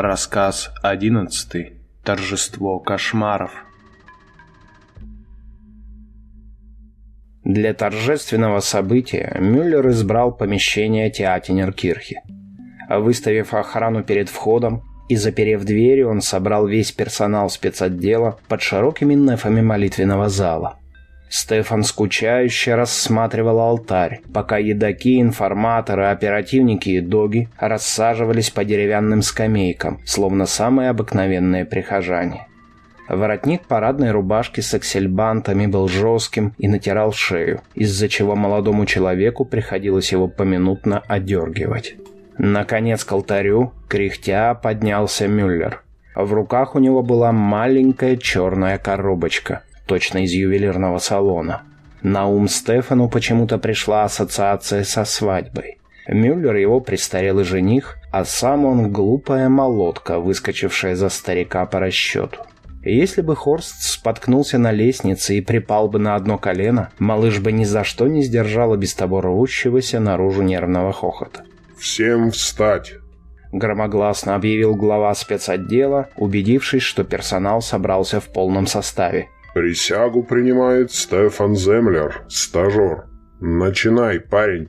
Рассказ одиннадцатый. Торжество кошмаров. Для торжественного события Мюллер избрал помещение Театинеркирхи. Выставив охрану перед входом и заперев двери, он собрал весь персонал спецотдела под широкими нефами молитвенного зала. Стефан скучающе рассматривал алтарь, пока едоки, информаторы, оперативники и доги рассаживались по деревянным скамейкам, словно самые обыкновенные прихожане. Воротник парадной рубашки с аксельбантами был жестким и натирал шею, из-за чего молодому человеку приходилось его поминутно одергивать. Наконец к алтарю, кряхтя, поднялся Мюллер. В руках у него была маленькая черная коробочка – точно из ювелирного салона. На ум Стефану почему-то пришла ассоциация со свадьбой. Мюллер его престарелый жених, а сам он глупая молотка, выскочившая за старика по расчету. Если бы Хорст споткнулся на лестнице и припал бы на одно колено, малыш бы ни за что не сдержал без того рвущегося наружу нервного хохота. «Всем встать!» Громогласно объявил глава спецотдела, убедившись, что персонал собрался в полном составе. Присягу принимает Стефан Землер, стажер. Начинай, парень.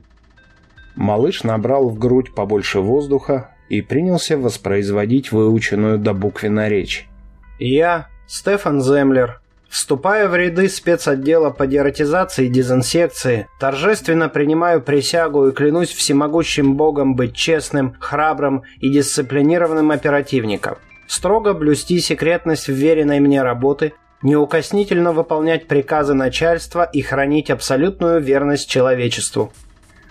Малыш набрал в грудь побольше воздуха и принялся воспроизводить выученную до буквенно речь. «Я, Стефан Землер, вступая в ряды спецотдела по дератизации и дезинсекции, торжественно принимаю присягу и клянусь всемогущим богом быть честным, храбрым и дисциплинированным оперативником, строго блюсти секретность вверенной мне работы, неукоснительно выполнять приказы начальства и хранить абсолютную верность человечеству.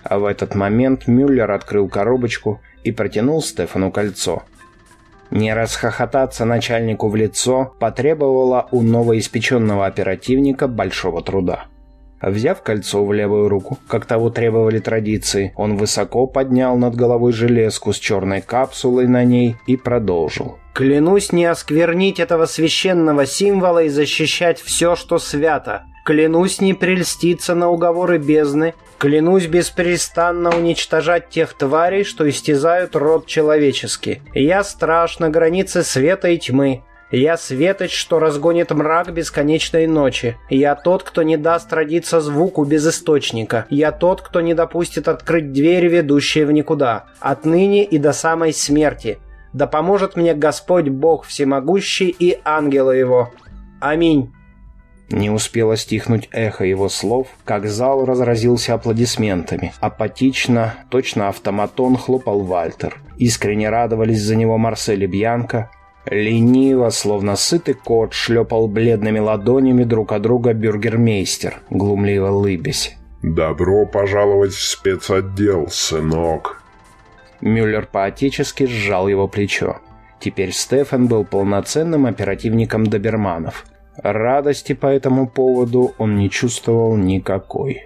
А в этот момент Мюллер открыл коробочку и протянул Стефану кольцо. Не расхохотаться начальнику в лицо потребовало у новоиспеченного оперативника большого труда. Взяв кольцо в левую руку, как того требовали традиции, он высоко поднял над головой железку с черной капсулой на ней и продолжил. «Клянусь не осквернить этого священного символа и защищать все, что свято. Клянусь не прельститься на уговоры бездны. Клянусь беспрестанно уничтожать тех тварей, что истязают род человеческий. Я страж на границе света и тьмы. Я светоч, что разгонит мрак бесконечной ночи. Я тот, кто не даст родиться звуку без источника. Я тот, кто не допустит открыть двери, ведущие в никуда. Отныне и до самой смерти. Да поможет мне Господь Бог Всемогущий и ангелы Его. Аминь. Не успело стихнуть эхо его слов, как зал разразился аплодисментами. Апатично, точно автоматон хлопал Вальтер. Искренне радовались за него Марсель и Бьянка, Лениво, словно сытый кот, шлепал бледными ладонями друг от друга бюргермейстер, глумливо лыбясь. «Добро пожаловать в спецотдел, сынок!» Мюллер поотечески сжал его плечо. Теперь Стефан был полноценным оперативником доберманов. Радости по этому поводу он не чувствовал никакой.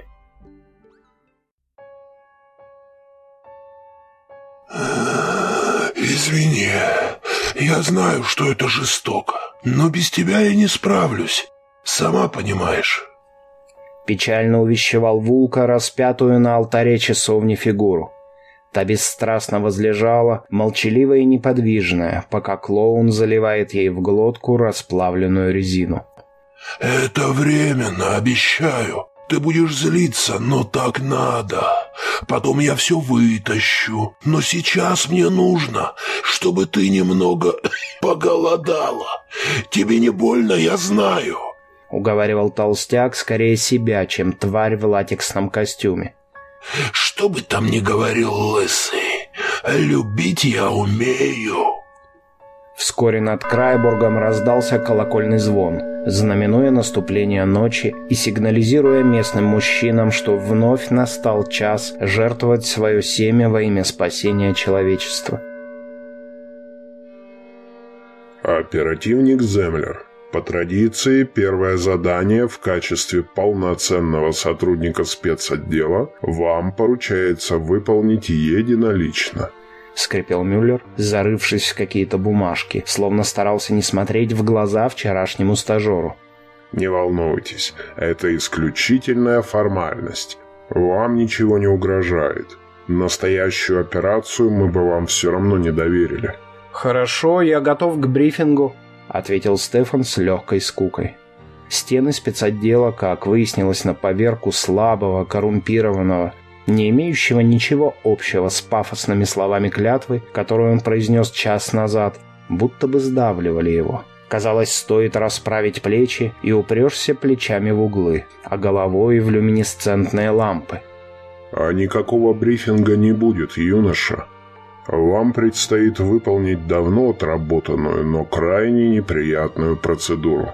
«Извини», я знаю, что это жестоко, но без тебя я не справлюсь. Сама понимаешь». Печально увещевал Вулка распятую на алтаре часовни фигуру. Та бесстрастно возлежала, молчаливая и неподвижная, пока клоун заливает ей в глотку расплавленную резину. «Это временно, обещаю. Ты будешь злиться, но так надо. Потом я все вытащу. Но сейчас мне нужно, чтобы ты немного поголодала. Тебе не больно, я знаю». Уговаривал толстяк скорее себя, чем тварь в латексном костюме. «Что бы там ни говорил лысый, любить я умею». Вскоре над Крайбургом раздался колокольный звон, знаменуя наступление ночи и сигнализируя местным мужчинам, что вновь настал час жертвовать свое семя во имя спасения человечества. Оперативник Землер. По традиции, первое задание в качестве полноценного сотрудника спецотдела вам поручается выполнить единолично –— скрипел Мюллер, зарывшись в какие-то бумажки, словно старался не смотреть в глаза вчерашнему стажеру. «Не волнуйтесь, это исключительная формальность. Вам ничего не угрожает. Настоящую операцию мы бы вам все равно не доверили». «Хорошо, я готов к брифингу», — ответил Стефан с легкой скукой. Стены спецотдела, как выяснилось на поверку слабого, коррумпированного, не имеющего ничего общего с пафосными словами клятвы, которую он произнес час назад, будто бы сдавливали его. Казалось, стоит расправить плечи и упрешься плечами в углы, а головой в люминесцентные лампы. «А никакого брифинга не будет, юноша. Вам предстоит выполнить давно отработанную, но крайне неприятную процедуру.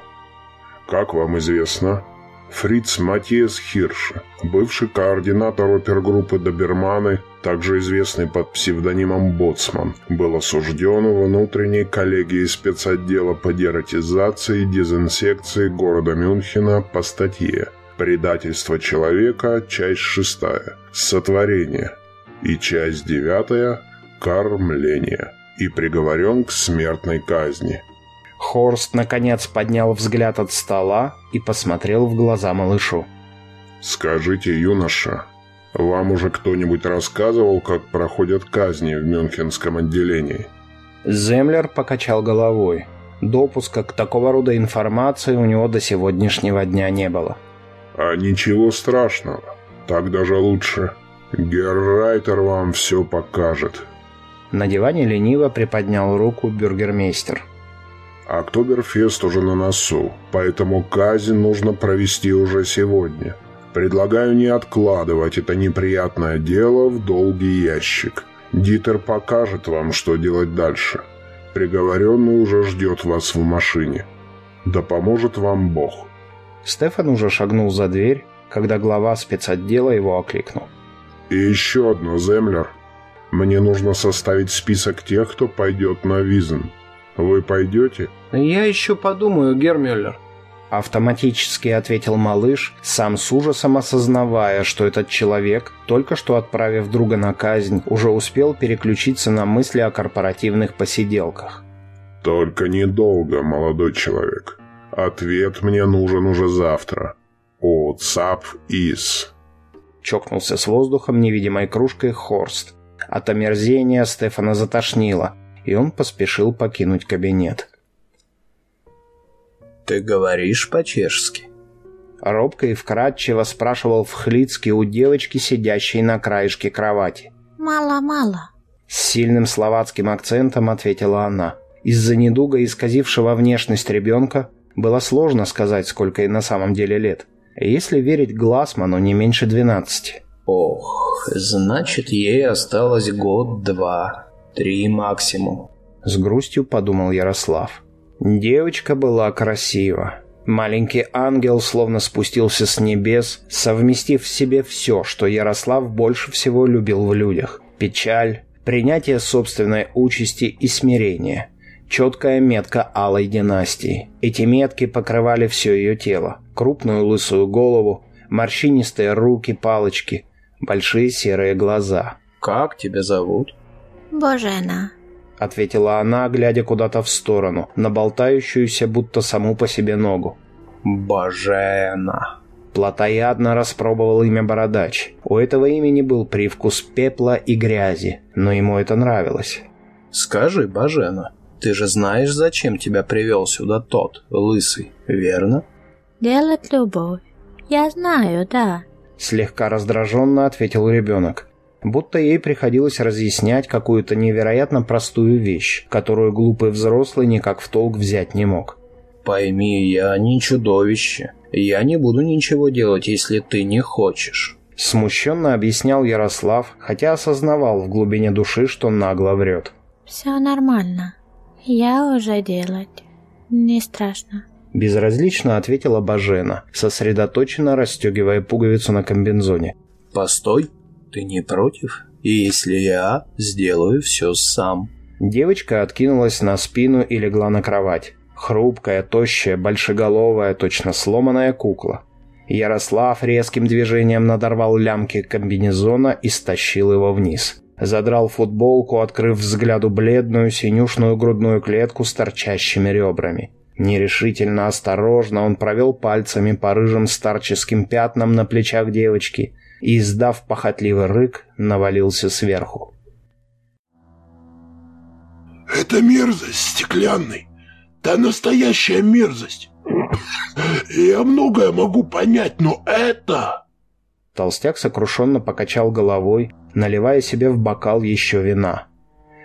Как вам известно, Фриц Матиас Хирш, бывший координатор опергруппы Доберманы, также известный под псевдонимом Боцман, был осужден внутренней коллегией спецотдела по дератизации и дезинсекции города Мюнхена по статье «Предательство человека. Часть шестая. Сотворение» и часть девятая «Кормление» и приговорен к смертной казни – Хорст, наконец, поднял взгляд от стола и посмотрел в глаза малышу. «Скажите, юноша, вам уже кто-нибудь рассказывал, как проходят казни в Мюнхенском отделении?» Землер покачал головой. Допуска к такого рода информации у него до сегодняшнего дня не было. «А ничего страшного. Так даже лучше. Геррайтер вам все покажет». На диване лениво приподнял руку бюргермейстер. Октоберфест уже на носу, поэтому казнь нужно провести уже сегодня. Предлагаю не откладывать это неприятное дело в долгий ящик. Дитер покажет вам, что делать дальше. Приговоренный уже ждет вас в машине. Да поможет вам Бог». Стефан уже шагнул за дверь, когда глава спецотдела его окликнул. «И еще одно, Землер. Мне нужно составить список тех, кто пойдет на Визен. Вы пойдете?» «Я еще подумаю, Гермюллер». Автоматически ответил малыш, сам с ужасом осознавая, что этот человек, только что отправив друга на казнь, уже успел переключиться на мысли о корпоративных посиделках. «Только недолго, молодой человек. Ответ мне нужен уже завтра. О, ЦАП ИС». Чокнулся с воздухом невидимой кружкой Хорст. От омерзения Стефана затошнило, и он поспешил покинуть кабинет. «Ты говоришь по-чешски?» Робко и вкратчиво спрашивал Вхлицкий у девочки, сидящей на краешке кровати. «Мало-мало». С сильным словацким акцентом ответила она. Из-за недуга, исказившего внешность ребенка, было сложно сказать, сколько ей на самом деле лет. Если верить Глассману, не меньше двенадцати. «Ох, значит, ей осталось год-два, три максимум», — с грустью подумал Ярослав. Девочка была красива. Маленький ангел словно спустился с небес, совместив в себе все, что Ярослав больше всего любил в людях. Печаль, принятие собственной участи и смирение. Четкая метка алой династии. Эти метки покрывали все ее тело. Крупную лысую голову, морщинистые руки, палочки, большие серые глаза. «Как тебя зовут?» «Божена», ответила она, глядя куда-то в сторону, на болтающуюся будто саму по себе ногу. «Божена!» Платоядно распробовал имя Бородач. У этого имени был привкус пепла и грязи, но ему это нравилось. «Скажи, Божена, ты же знаешь, зачем тебя привел сюда тот, лысый, верно?» «Делать любовь. Я знаю, да». Слегка раздраженно ответил ребенок будто ей приходилось разъяснять какую-то невероятно простую вещь, которую глупый взрослый никак в толк взять не мог. «Пойми, я не чудовище. Я не буду ничего делать, если ты не хочешь». Смущенно объяснял Ярослав, хотя осознавал в глубине души, что нагло врет. «Все нормально. Я уже делать. Не страшно». Безразлично ответила Бажена, сосредоточенно расстегивая пуговицу на комбинзоне. «Постой, ты не против? И если я сделаю все сам?» Девочка откинулась на спину и легла на кровать. Хрупкая, тощая, большеголовая, точно сломанная кукла. Ярослав резким движением надорвал лямки комбинезона и стащил его вниз. Задрал футболку, открыв взгляду бледную синюшную грудную клетку с торчащими ребрами. Нерешительно, осторожно он провел пальцами по рыжим старческим пятнам на плечах девочки и, издав похотливый рык, навалился сверху. Это мерзость, стеклянный. Да настоящая мерзость. Я многое могу понять, но это... Толстяк сокрушенно покачал головой, наливая себе в бокал еще вина.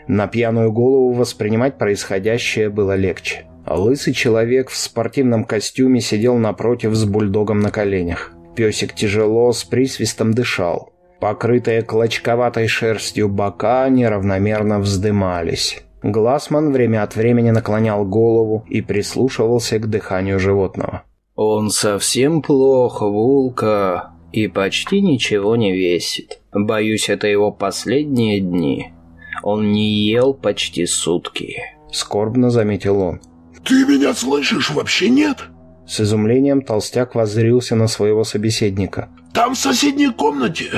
На пьяную голову воспринимать происходящее было легче. Лысый человек в спортивном костюме сидел напротив с бульдогом на коленях. Песик тяжело, с присвистом дышал. Покрытые клочковатой шерстью бока неравномерно вздымались. Гласман время от времени наклонял голову и прислушивался к дыханию животного. «Он совсем плох, Вулка, и почти ничего не весит. Боюсь, это его последние дни. Он не ел почти сутки», — скорбно заметил он. «Ты меня слышишь? Вообще нет?» С изумлением толстяк воззрился на своего собеседника. «Там в соседней комнате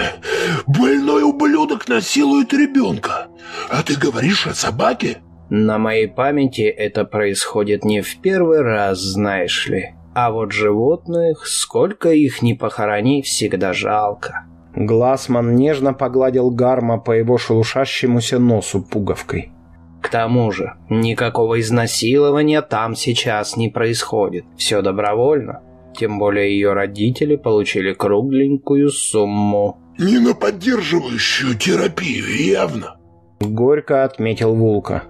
больной ублюдок насилует ребенка. А ты говоришь о собаке?» «На моей памяти это происходит не в первый раз, знаешь ли. А вот животных, сколько их не похорони, всегда жалко». Гласман нежно погладил Гарма по его шелушащемуся носу пуговкой. К тому же, никакого изнасилования там сейчас не происходит. Все добровольно. Тем более ее родители получили кругленькую сумму. «Не на поддерживающую терапию, явно!» Горько отметил Вулка.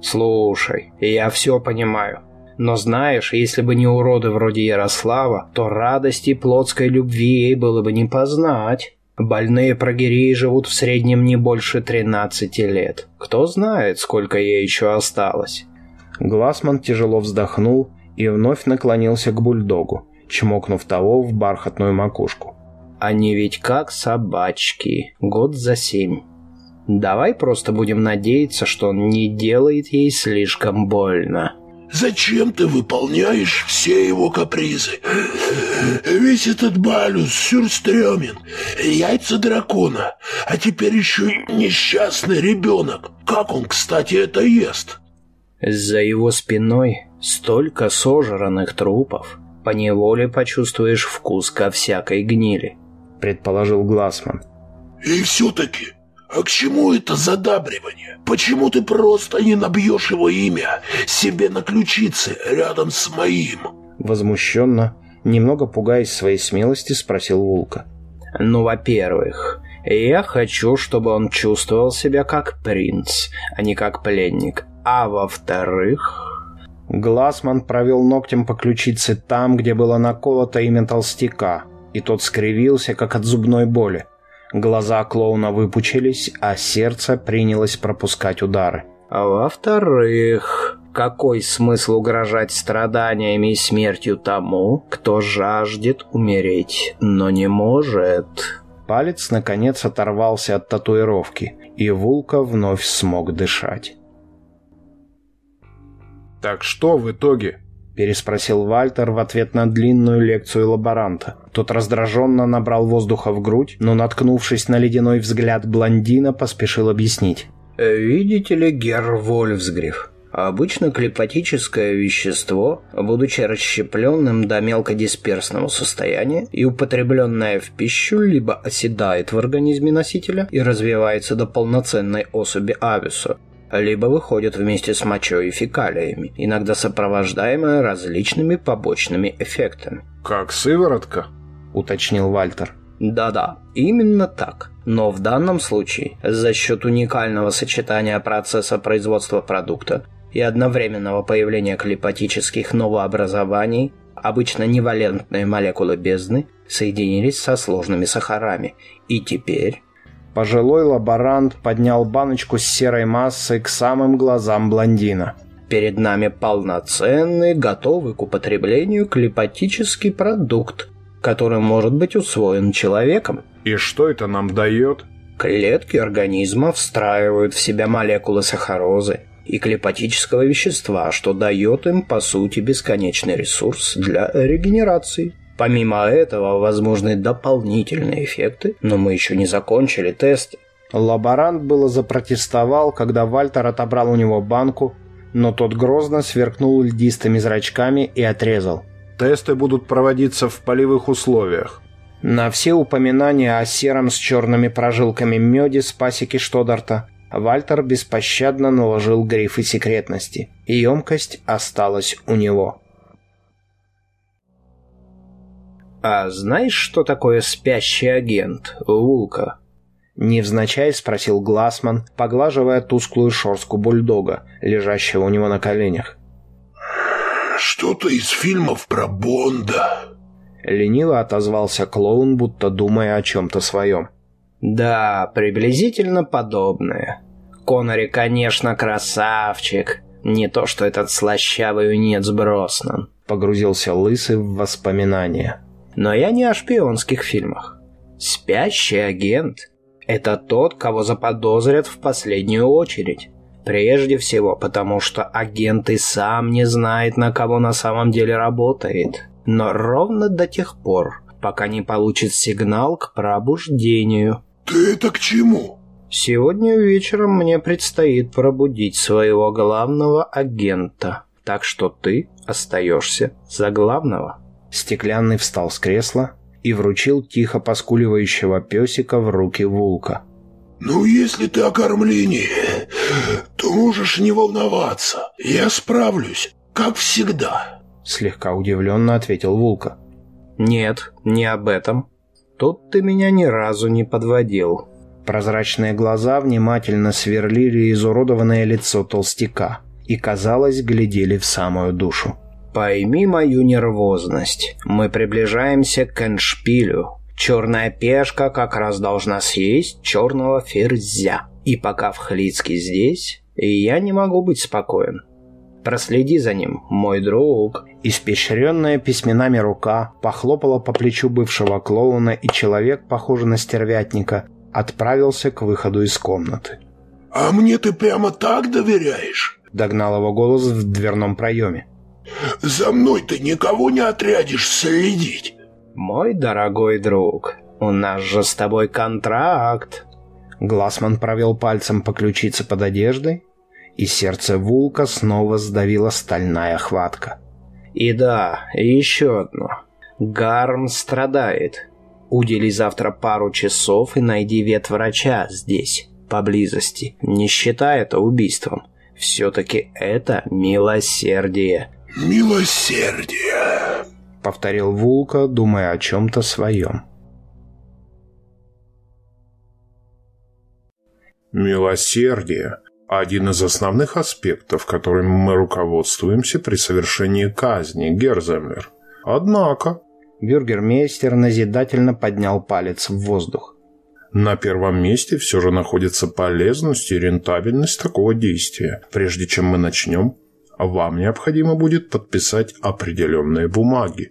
«Слушай, я все понимаю. Но знаешь, если бы не уроды вроде Ярослава, то радости плотской любви ей было бы не познать. Больные прогерии живут в среднем не больше 13 лет. Кто знает, сколько ей еще осталось. Гласман тяжело вздохнул и вновь наклонился к бульдогу, чмокнув того в бархатную макушку. Они ведь как собачки, год за семь. Давай просто будем надеяться, что он не делает ей слишком больно. Зачем ты выполняешь все его капризы? Весь этот балюс, сюрстрёмин, яйца дракона, а теперь еще несчастный ребенок. Как он, кстати, это ест? За его спиной столько сожранных трупов. Поневоле почувствуешь вкус ко всякой гнили, предположил Гласман. И все-таки «А к чему это задабривание? Почему ты просто не набьешь его имя себе на ключице рядом с моим?» Возмущенно, немного пугаясь своей смелости, спросил Вулка. «Ну, во-первых, я хочу, чтобы он чувствовал себя как принц, а не как пленник. А во-вторых...» Гласман провел ногтем по ключице там, где было наколото имя толстяка, и тот скривился, как от зубной боли. Глаза клоуна выпучились, а сердце принялось пропускать удары. А во-вторых, какой смысл угрожать страданиями и смертью тому, кто жаждет умереть, но не может? Палец, наконец, оторвался от татуировки, и Вулка вновь смог дышать. «Так что в итоге?» Переспросил Вальтер в ответ на длинную лекцию лаборанта. Тот раздраженно набрал воздуха в грудь, но, наткнувшись на ледяной взгляд блондина, поспешил объяснить. «Видите ли, Герр Вольфсгриф, обычно клепатическое вещество, будучи расщепленным до мелкодисперсного состояния и употребленное в пищу, либо оседает в организме носителя и развивается до полноценной особи ависа, либо выходят вместе с мочой и фекалиями, иногда сопровождаемые различными побочными эффектами. «Как сыворотка?» – уточнил Вальтер. Да-да, именно так. Но в данном случае, за счет уникального сочетания процесса производства продукта и одновременного появления клепатических новообразований, обычно невалентные молекулы бездны соединились со сложными сахарами, и теперь Пожилой лаборант поднял баночку с серой массой к самым глазам блондина. «Перед нами полноценный, готовый к употреблению клепатический продукт, который может быть усвоен человеком». «И что это нам дает?» Клетки организма встраивают в себя молекулы сахарозы и клепатического вещества, что дает им, по сути, бесконечный ресурс для регенерации. Помимо этого, возможны дополнительные эффекты, но мы еще не закончили тесты. Лаборант было запротестовал, когда Вальтер отобрал у него банку, но тот грозно сверкнул льдистыми зрачками и отрезал. «Тесты будут проводиться в полевых условиях». На все упоминания о сером с черными прожилками меде с пасеки Штодарта Вальтер беспощадно наложил грифы секретности, и емкость осталась у него. «А знаешь, что такое спящий агент, Вулка?» Невзначай спросил Глассман, поглаживая тусклую шорстку бульдога, лежащего у него на коленях. «Что-то из фильмов про Бонда». Лениво отозвался клоун, будто думая о чем-то своем. «Да, приблизительно подобное. Коннори, конечно, красавчик. Не то, что этот слащавый юнец Броснан». Погрузился Лысый в воспоминания. Но я не о шпионских фильмах. Спящий агент — это тот, кого заподозрят в последнюю очередь. Прежде всего, потому что агент и сам не знает, на кого на самом деле работает. Но ровно до тех пор, пока не получит сигнал к пробуждению. «Ты это к чему?» Сегодня вечером мне предстоит пробудить своего главного агента. Так что ты остаешься за главного. Стеклянный встал с кресла и вручил тихо поскуливающего песика в руки Вулка. «Ну, если ты о кормлении, то можешь не волноваться. Я справлюсь, как всегда», — слегка удивленно ответил Вулка. «Нет, не об этом. Тут ты меня ни разу не подводил». Прозрачные глаза внимательно сверлили изуродованное лицо толстяка и, казалось, глядели в самую душу. Пойми мою нервозность. Мы приближаемся к Эншпилю. Черная пешка как раз должна съесть черного ферзя. И пока Вхлицкий здесь, я не могу быть спокоен. Проследи за ним, мой друг». Испещренная письменами рука похлопала по плечу бывшего клоуна, и человек, похожий на стервятника, отправился к выходу из комнаты. «А мне ты прямо так доверяешь?» — догнал его голос в дверном проеме. За мной ты никого не отрядишь следить. Мой дорогой друг, у нас же с тобой контракт. Глассман провел пальцем по ключице под одеждой, и сердце Вулка снова сдавила стальная хватка. И да, еще одно. Гарм страдает. Удели завтра пару часов и найди ветврача здесь, поблизости. Не считай это убийством. Все-таки это милосердие. «Милосердие», — повторил Вулка, думая о чем-то своем. Милосердие – один из основных аспектов, которыми мы руководствуемся при совершении казни, Герземлер. Однако... Бюргермейстер назидательно поднял палец в воздух. На первом месте все же находится полезность и рентабельность такого действия. Прежде чем мы начнем, вам необходимо будет подписать определенные бумаги.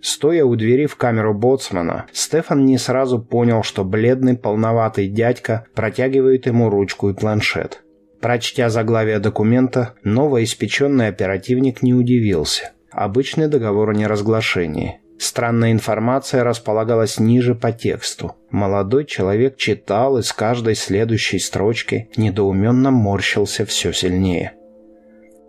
Стоя у двери в камеру боцмана, Стефан не сразу понял, что бледный полноватый дядька протягивает ему ручку и планшет. Прочтя заглавие документа, новоиспеченный оперативник не удивился. Обычный договор о неразглашении. Странная информация располагалась ниже по тексту. Молодой человек читал и с каждой следующей строчки недоуменно морщился все сильнее.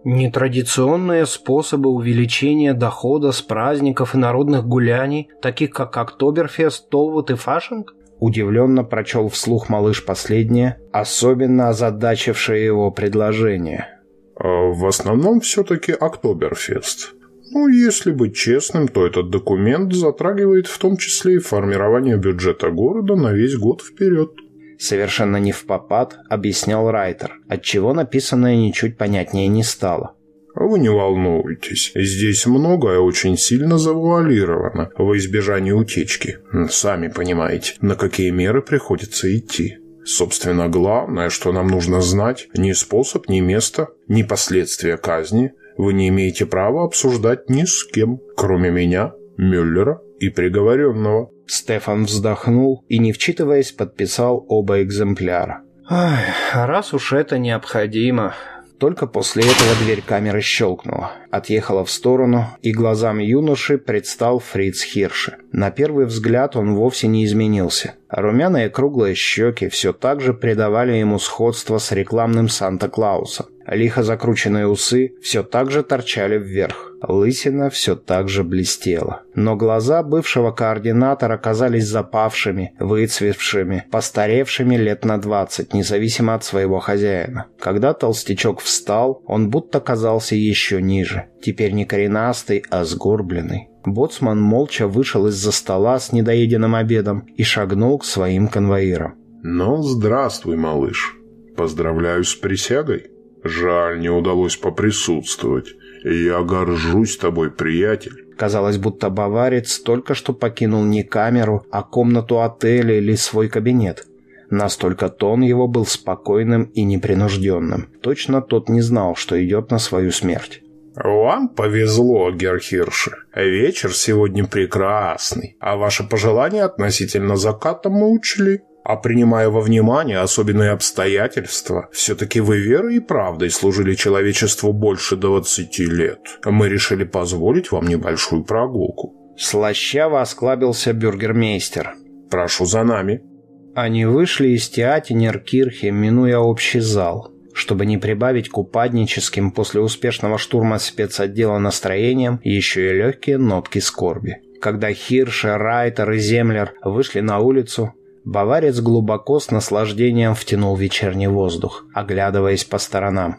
Нетрадиционные способы увеличения дохода с праздников и народных гуляний, таких как Октоберфест, Толвуд и Фашинг? Удивленно прочел вслух малыш последнее, особенно озадачившее его предложение. А в основном все-таки Октоберфест. Ну, если быть честным, то этот документ затрагивает в том числе и формирование бюджета города на весь год вперед совершенно не в попад, объяснял Райтер, отчего написанное ничуть понятнее не стало. Вы не волнуйтесь, здесь многое очень сильно завуалировано во избежание утечки. Сами понимаете, на какие меры приходится идти. Собственно, главное, что нам нужно знать, ни способ, ни место, ни последствия казни вы не имеете права обсуждать ни с кем, кроме меня, Мюллера и приговоренного. Стефан вздохнул и, не вчитываясь, подписал оба экземпляра. Ах, раз уж это необходимо. Только после этого дверь камеры щелкнула. Отъехала в сторону, и глазам юноши предстал Фриц Хирше. На первый взгляд он вовсе не изменился. Румяные круглые щеки все так же придавали ему сходство с рекламным Санта-Клаусом. Лихо закрученные усы все так же торчали вверх. Лысина все так же блестела. Но глаза бывшего координатора казались запавшими, выцветшими, постаревшими лет на двадцать, независимо от своего хозяина. Когда толстячок встал, он будто казался еще ниже. Теперь не коренастый, а сгорбленный. Боцман молча вышел из-за стола с недоеденным обедом и шагнул к своим конвоирам. «Ну, здравствуй, малыш. Поздравляю с присягой. Жаль, не удалось поприсутствовать. Я горжусь тобой, приятель». Казалось, будто баварец только что покинул не камеру, а комнату отеля или свой кабинет. Настолько тон его был спокойным и непринужденным. Точно тот не знал, что идет на свою смерть. «Вам повезло, Герхирши. Вечер сегодня прекрасный, а ваши пожелания относительно заката мы учли. А принимая во внимание особенные обстоятельства, все-таки вы верой и правдой служили человечеству больше 20 лет. Мы решили позволить вам небольшую прогулку». Слащаво осклабился бюргермейстер. «Прошу за нами». Они вышли из Театинеркирхи, минуя общий зал чтобы не прибавить к упадническим после успешного штурма спецотдела настроением еще и легкие нотки скорби. Когда Хирше, Райтер и Землер вышли на улицу, баварец глубоко с наслаждением втянул вечерний воздух, оглядываясь по сторонам.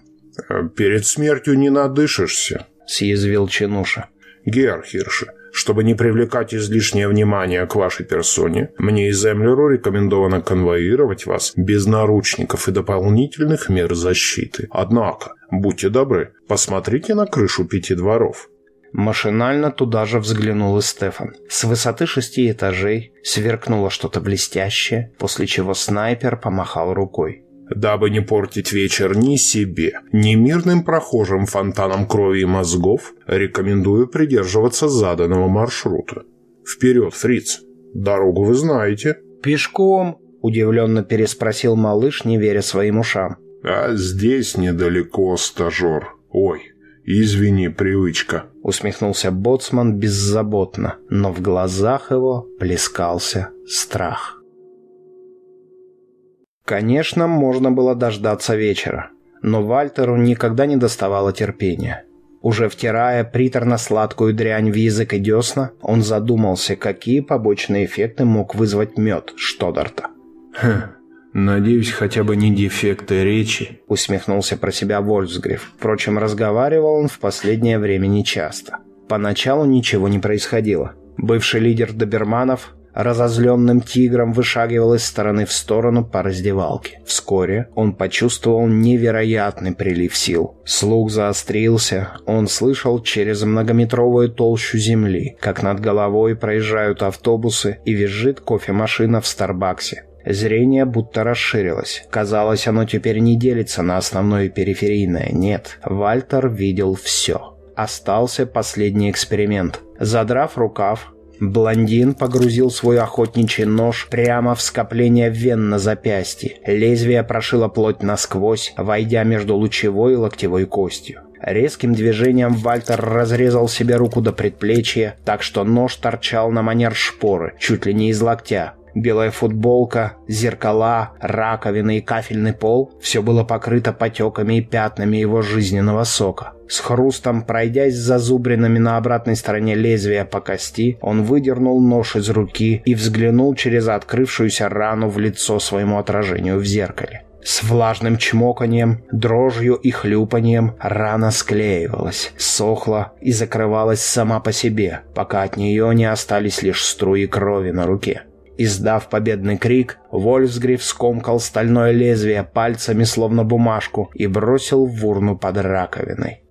«Перед смертью не надышишься», — съязвил Чинуша. «Гер Хирше, чтобы не привлекать излишнее внимание к вашей персоне, мне и Землеру рекомендовано конвоировать вас без наручников и дополнительных мер защиты. Однако, будьте добры, посмотрите на крышу пяти дворов. Машинально туда же взглянул и Стефан. С высоты шести этажей сверкнуло что-то блестящее, после чего снайпер помахал рукой. Дабы не портить вечер ни себе, ни мирным прохожим фонтаном крови и мозгов, рекомендую придерживаться заданного маршрута. Вперед, фриц! Дорогу вы знаете. «Пешком?» – удивленно переспросил малыш, не веря своим ушам. «А здесь недалеко, стажер. Ой, извини, привычка», – усмехнулся боцман беззаботно, но в глазах его плескался страх. Конечно, можно было дождаться вечера, но Вальтеру никогда не доставало терпения. Уже втирая приторно-сладкую дрянь в язык и десна, он задумался, какие побочные эффекты мог вызвать мед Штодарта. «Хм, надеюсь, хотя бы не дефекты речи», — усмехнулся про себя Вольфсгриф. Впрочем, разговаривал он в последнее время нечасто. Поначалу ничего не происходило. Бывший лидер доберманов разозленным тигром вышагивал из стороны в сторону по раздевалке. Вскоре он почувствовал невероятный прилив сил. Слух заострился, он слышал через многометровую толщу земли, как над головой проезжают автобусы и визжит кофемашина в Старбаксе. Зрение будто расширилось. Казалось, оно теперь не делится на основное и периферийное. Нет, Вальтер видел все. Остался последний эксперимент. Задрав рукав, Блондин погрузил свой охотничий нож прямо в скопление вен на запястье. Лезвие прошило плоть насквозь, войдя между лучевой и локтевой костью. Резким движением Вальтер разрезал себе руку до предплечья, так что нож торчал на манер шпоры, чуть ли не из локтя. Белая футболка, зеркала, раковины и кафельный пол – все было покрыто потеками и пятнами его жизненного сока. С хрустом, пройдясь зазубринами на обратной стороне лезвия по кости, он выдернул нож из руки и взглянул через открывшуюся рану в лицо своему отражению в зеркале. С влажным чмоканием, дрожью и хлюпанием рана склеивалась, сохла и закрывалась сама по себе, пока от нее не остались лишь струи крови на руке. Издав победный крик, Вольфсгриф скомкал стальное лезвие пальцами, словно бумажку, и бросил в урну под раковиной.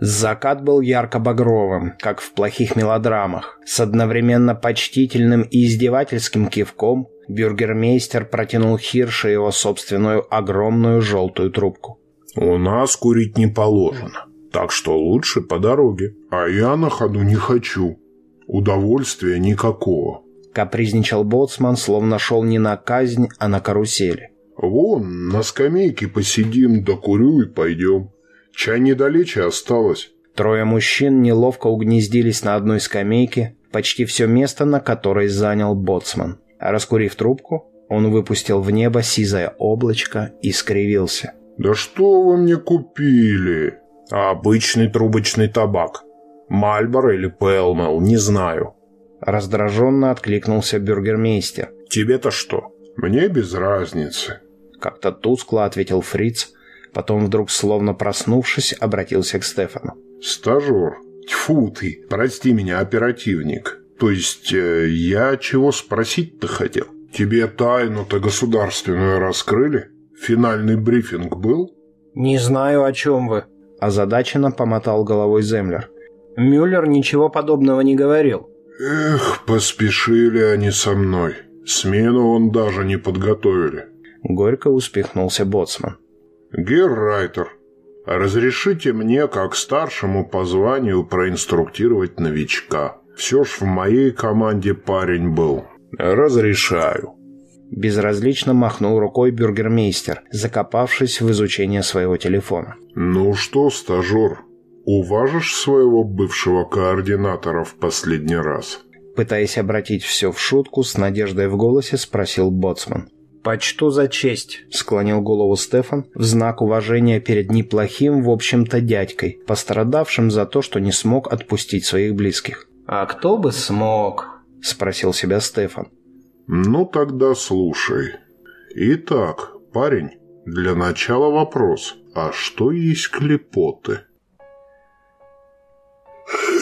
Закат был ярко-багровым, как в плохих мелодрамах. С одновременно почтительным и издевательским кивком бюргермейстер протянул Хирше его собственную огромную желтую трубку. «У нас курить не положено, так что лучше по дороге. А я на ходу не хочу», Удовольствия никакого. Капризничал боцман, словно шел не на казнь, а на карусели. Вон, на скамейке посидим, докурю и пойдем. Чай недалече осталось. Трое мужчин неловко угнездились на одной скамейке, почти все место на которой занял боцман. Раскурив трубку, он выпустил в небо сизое облачко и скривился. «Да что вы мне купили?» «Обычный трубочный табак. Мальборо или Пэлмел, не знаю». Раздраженно откликнулся бюргермейстер. «Тебе-то что?» «Мне без разницы», — как-то тускло ответил Фриц, потом вдруг, словно проснувшись, обратился к Стефану. «Стажер, тьфу ты, прости меня, оперативник. То есть э, я чего спросить-то хотел? Тебе тайну-то государственную раскрыли? Финальный брифинг был?» «Не знаю, о чем вы», — озадаченно помотал головой Землер. «Мюллер ничего подобного не говорил». «Эх, поспешили они со мной. Смену он даже не подготовили». Горько успехнулся Боцман. «Геррайтер, разрешите мне, как старшему по званию, проинструктировать новичка. Все ж в моей команде парень был». «Разрешаю». Безразлично махнул рукой бюргермейстер, закопавшись в изучение своего телефона. «Ну что, стажер, уважишь своего бывшего координатора в последний раз?» Пытаясь обратить все в шутку, с надеждой в голосе спросил Боцман. «Почту за честь», — склонил голову Стефан в знак уважения перед неплохим, в общем-то, дядькой, пострадавшим за то, что не смог отпустить своих близких. «А кто бы смог?» — спросил себя Стефан. «Ну тогда слушай. Итак, парень, для начала вопрос. А что есть клепоты?»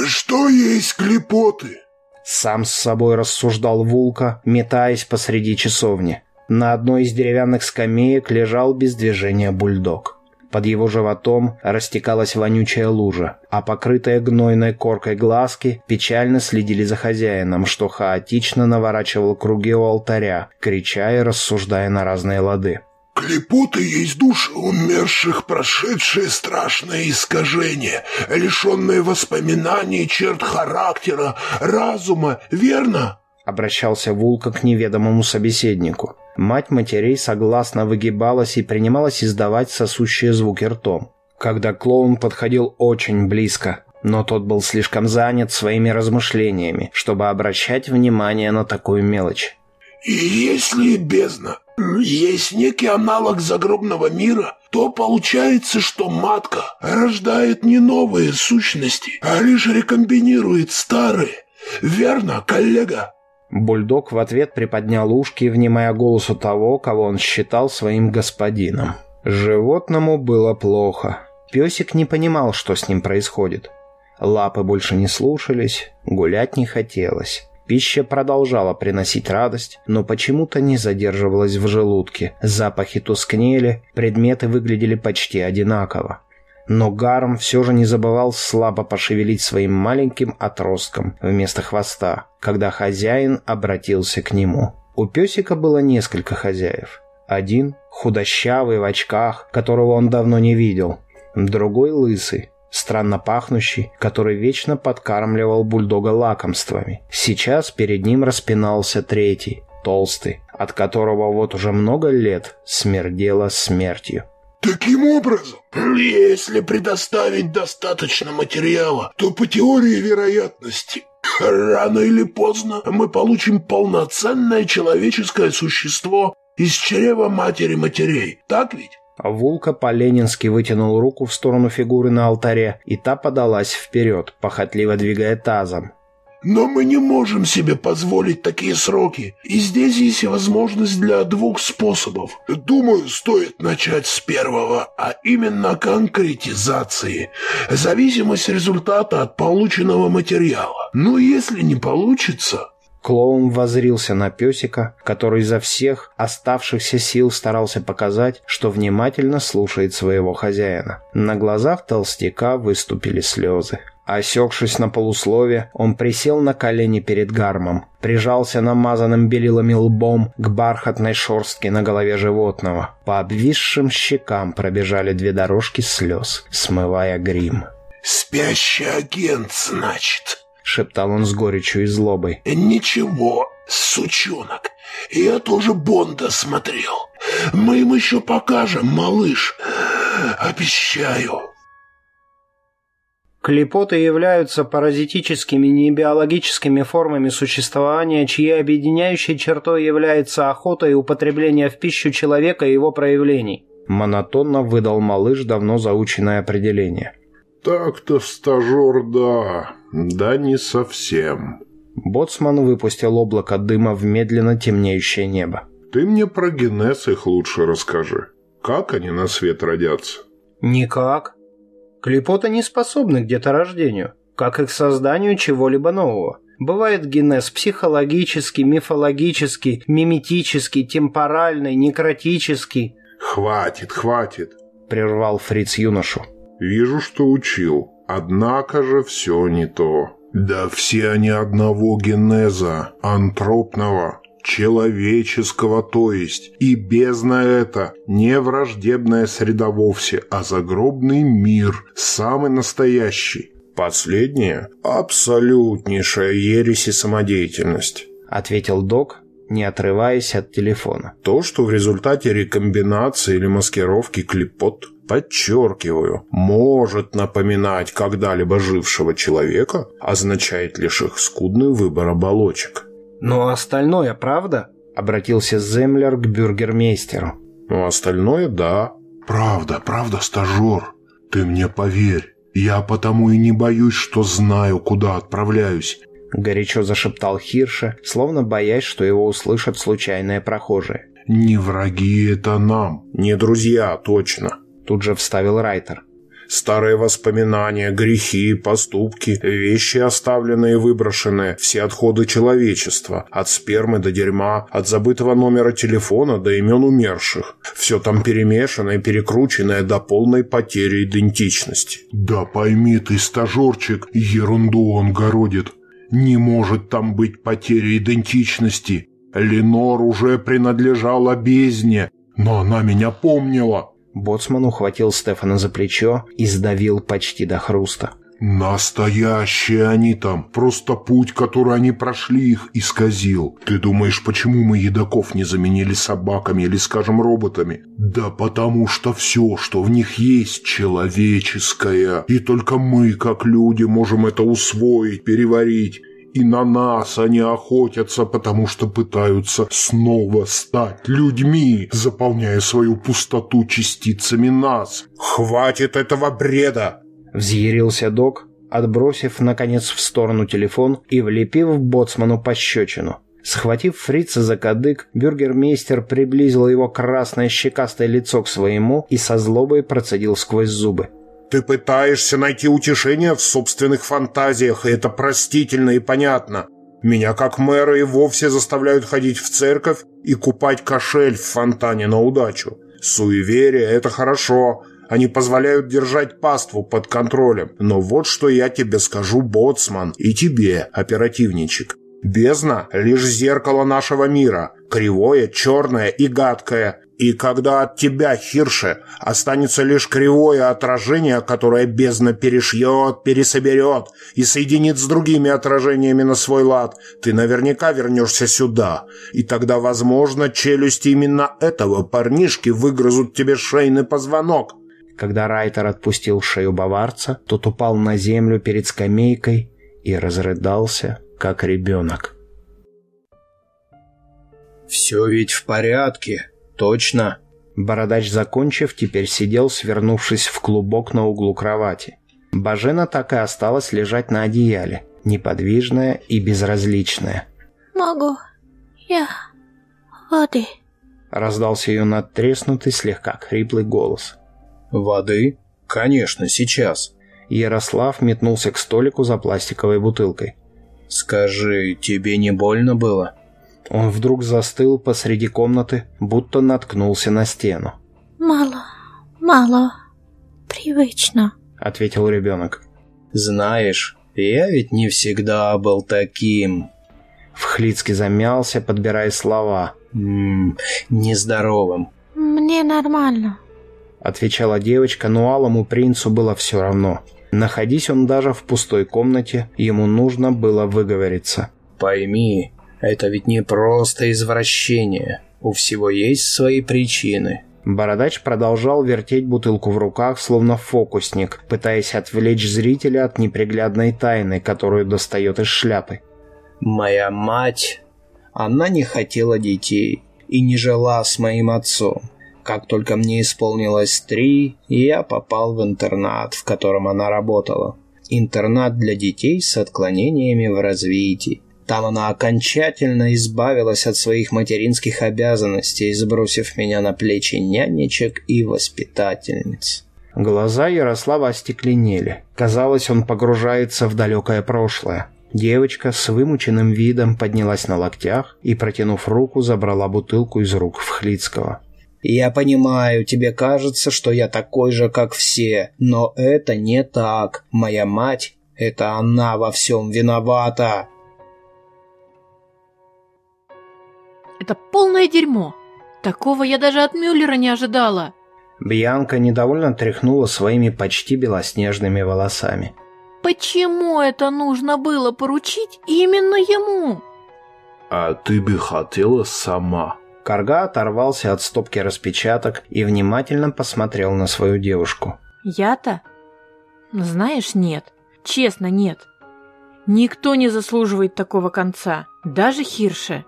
«Что есть клепоты?» Сам с собой рассуждал Вулка, метаясь посреди часовни. На одной из деревянных скамеек лежал без движения бульдог. Под его животом растекалась вонючая лужа, а покрытые гнойной коркой глазки печально следили за хозяином, что хаотично наворачивал круги у алтаря, крича и рассуждая на разные лады. Клепуты есть души умерших, прошедшие страшное искажение, лишенные воспоминаний, черт характера, разума, верно?» Обращался Вулка к неведомому собеседнику. Мать матерей согласно выгибалась и принималась издавать сосущие звуки ртом. Когда клоун подходил очень близко, но тот был слишком занят своими размышлениями, чтобы обращать внимание на такую мелочь. «И если бездна есть некий аналог загробного мира, то получается, что матка рождает не новые сущности, а лишь рекомбинирует старые. Верно, коллега?» Бульдог в ответ приподнял ушки, внимая голосу того, кого он считал своим господином. Животному было плохо. Песик не понимал, что с ним происходит. Лапы больше не слушались, гулять не хотелось. Пища продолжала приносить радость, но почему-то не задерживалась в желудке. Запахи тускнели, предметы выглядели почти одинаково. Но Гарм все же не забывал слабо пошевелить своим маленьким отростком вместо хвоста, когда хозяин обратился к нему. У песика было несколько хозяев. Один – худощавый в очках, которого он давно не видел. Другой – лысый, странно пахнущий, который вечно подкармливал бульдога лакомствами. Сейчас перед ним распинался третий, толстый, от которого вот уже много лет смердело смертью. Таким образом, если предоставить достаточно материала, то по теории вероятности рано или поздно мы получим полноценное человеческое существо из чрева матери матерей. Так ведь? Вулка по-ленински вытянул руку в сторону фигуры на алтаре, и та подалась вперед, похотливо двигая тазом. Но мы не можем себе позволить такие сроки, и здесь есть возможность для двух способов. Думаю, стоит начать с первого, а именно конкретизации. Зависимость результата от полученного материала. Но если не получится, Клоун возрился на песика, который изо всех оставшихся сил старался показать, что внимательно слушает своего хозяина. На глазах толстяка выступили слезы. Осекшись на полуслове, он присел на колени перед гармом, прижался намазанным белилами лбом к бархатной шорстке на голове животного. По обвисшим щекам пробежали две дорожки слез, смывая грим. «Спящий агент, значит», — шептал он с горечью и злобой. «Ничего, сучонок, я тоже Бонда смотрел. Мы им еще покажем, малыш, обещаю». Клепоты являются паразитическими небиологическими формами существования, чьей объединяющей чертой является охота и употребление в пищу человека и его проявлений. Монотонно выдал малыш давно заученное определение. Так-то, стажер, да. Да не совсем. Боцман выпустил облако дыма в медленно темнеющее небо. Ты мне про генез их лучше расскажи. Как они на свет родятся? Никак. Клепоты не способны к деторождению, как и к созданию чего-либо нового. Бывает генез психологический, мифологический, миметический, темпоральный, некротический. «Хватит, хватит!» – прервал Фриц юношу. «Вижу, что учил. Однако же все не то. Да все они одного генеза, антропного, человеческого, то есть. И бездна это не враждебная среда вовсе, а загробный мир, самый настоящий. Последнее – абсолютнейшая ересь и самодеятельность. Ответил док, не отрываясь от телефона. То, что в результате рекомбинации или маскировки клепот, подчеркиваю, может напоминать когда-либо жившего человека, означает лишь их скудный выбор оболочек. Но остальное правда? Обратился Землер к бюргермейстеру. Ну, остальное да. Правда, правда, стажер. Ты мне поверь. Я потому и не боюсь, что знаю, куда отправляюсь. Горячо зашептал Хирша, словно боясь, что его услышат случайные прохожие. «Не враги это нам, не друзья, точно», — тут же вставил Райтер. Старые воспоминания, грехи, поступки, вещи оставленные и выброшенные, все отходы человечества, от спермы до дерьма, от забытого номера телефона до имен умерших. Все там перемешанное, перекрученное до полной потери идентичности. Да пойми ты, стажерчик, ерунду он городит. Не может там быть потери идентичности. Ленор уже принадлежала бездне, но она меня помнила. Боцман ухватил Стефана за плечо и сдавил почти до хруста. «Настоящие они там. Просто путь, который они прошли, их исказил. Ты думаешь, почему мы едоков не заменили собаками или, скажем, роботами? Да потому что все, что в них есть, человеческое. И только мы, как люди, можем это усвоить, переварить. И на нас они охотятся, потому что пытаются снова стать людьми, заполняя свою пустоту частицами нас. Хватит этого бреда!» Взъярился док, отбросив, наконец, в сторону телефон и влепив боцману пощечину. Схватив фрица за кадык, бюргермейстер приблизил его красное щекастое лицо к своему и со злобой процедил сквозь зубы. Ты пытаешься найти утешение в собственных фантазиях, и это простительно и понятно. Меня, как мэра, и вовсе заставляют ходить в церковь и купать кошель в фонтане на удачу. Суеверие – это хорошо. Они позволяют держать паству под контролем. Но вот что я тебе скажу, боцман, и тебе, оперативничек. Бездна – лишь зеркало нашего мира. Кривое, черное и гадкое. И когда от тебя, Хирше, останется лишь кривое отражение, которое бездна перешьет, пересоберет и соединит с другими отражениями на свой лад, ты наверняка вернешься сюда. И тогда, возможно, челюсти именно этого парнишки выгрызут тебе шейный позвонок. Когда Райтер отпустил шею баварца, тот упал на землю перед скамейкой и разрыдался, как ребенок. «Все ведь в порядке», «Точно». Бородач, закончив, теперь сидел, свернувшись в клубок на углу кровати. Бажена так и осталась лежать на одеяле, неподвижная и безразличная. «Могу. Я. Воды». Раздался ее надтреснутый, слегка хриплый голос. «Воды? Конечно, сейчас». Ярослав метнулся к столику за пластиковой бутылкой. «Скажи, тебе не больно было?» Он вдруг застыл посреди комнаты, будто наткнулся на стену. «Мало, мало, привычно», — ответил ребенок. «Знаешь, я ведь не всегда был таким...» Вхлицкий замялся, подбирая слова. «Ммм, нездоровым». «Мне нормально», — отвечала девочка, но алому принцу было все равно. Находись он даже в пустой комнате, ему нужно было выговориться. «Пойми, это ведь не просто извращение. У всего есть свои причины. Бородач продолжал вертеть бутылку в руках, словно фокусник, пытаясь отвлечь зрителя от неприглядной тайны, которую достает из шляпы. «Моя мать, она не хотела детей и не жила с моим отцом. Как только мне исполнилось три, я попал в интернат, в котором она работала. Интернат для детей с отклонениями в развитии. Там она окончательно избавилась от своих материнских обязанностей, сбросив меня на плечи нянечек и воспитательниц. Глаза Ярослава остекленели. Казалось, он погружается в далекое прошлое. Девочка с вымученным видом поднялась на локтях и, протянув руку, забрала бутылку из рук Вхлицкого. «Я понимаю, тебе кажется, что я такой же, как все, но это не так. Моя мать, это она во всем виновата!» Это полное дерьмо. Такого я даже от Мюллера не ожидала. Бьянка недовольно тряхнула своими почти белоснежными волосами. Почему это нужно было поручить именно ему? А ты бы хотела сама. Карга оторвался от стопки распечаток и внимательно посмотрел на свою девушку. Я-то? Знаешь, нет. Честно, нет. Никто не заслуживает такого конца. Даже Хирше.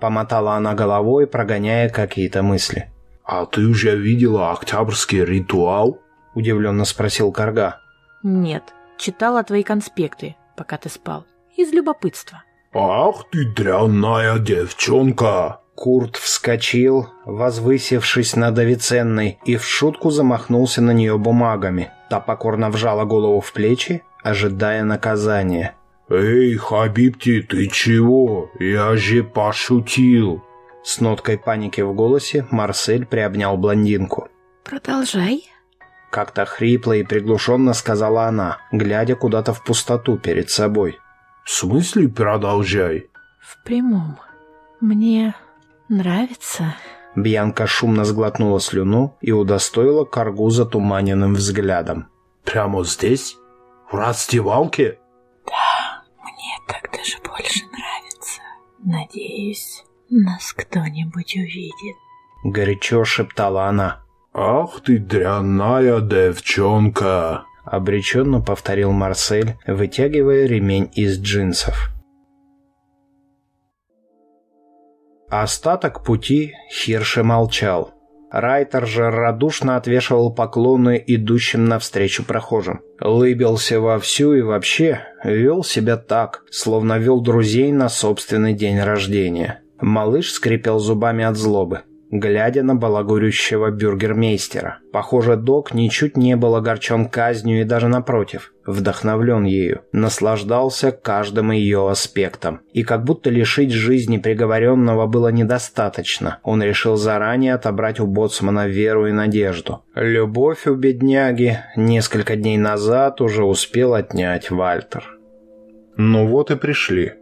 Помотала она головой, прогоняя какие-то мысли. «А ты уже видела октябрьский ритуал?» Удивленно спросил Карга. Нет, читала твои конспекты, пока ты спал. Из любопытства. «Ах ты дрянная девчонка!» Курт вскочил, возвысившись над Авиценной, и в шутку замахнулся на нее бумагами. Та покорно вжала голову в плечи, ожидая наказания. «Эй, Хабибти, ты чего? Я же пошутил!» С ноткой паники в голосе Марсель приобнял блондинку. «Продолжай». Как-то хрипло и приглушенно сказала она, глядя куда-то в пустоту перед собой. «В смысле продолжай?» «В прямом. Мне нравится». Бьянка шумно сглотнула слюну и удостоила Каргу затуманенным взглядом. «Прямо здесь? В раздевалке?» Так даже больше нравится. Надеюсь, нас кто-нибудь увидит. Горячо шептала она. «Ах ты дрянная девчонка!» Обреченно повторил Марсель, вытягивая ремень из джинсов. Остаток пути Хирше молчал. Райтер же радушно отвешивал поклоны идущим навстречу прохожим. Лыбился вовсю и вообще вел себя так, словно вел друзей на собственный день рождения. Малыш скрипел зубами от злобы глядя на балагурющего бюргермейстера. Похоже, док ничуть не был огорчен казнью и даже напротив, вдохновлен ею, наслаждался каждым ее аспектом. И как будто лишить жизни приговоренного было недостаточно, он решил заранее отобрать у боцмана веру и надежду. Любовь у бедняги несколько дней назад уже успел отнять Вальтер. Ну вот и пришли.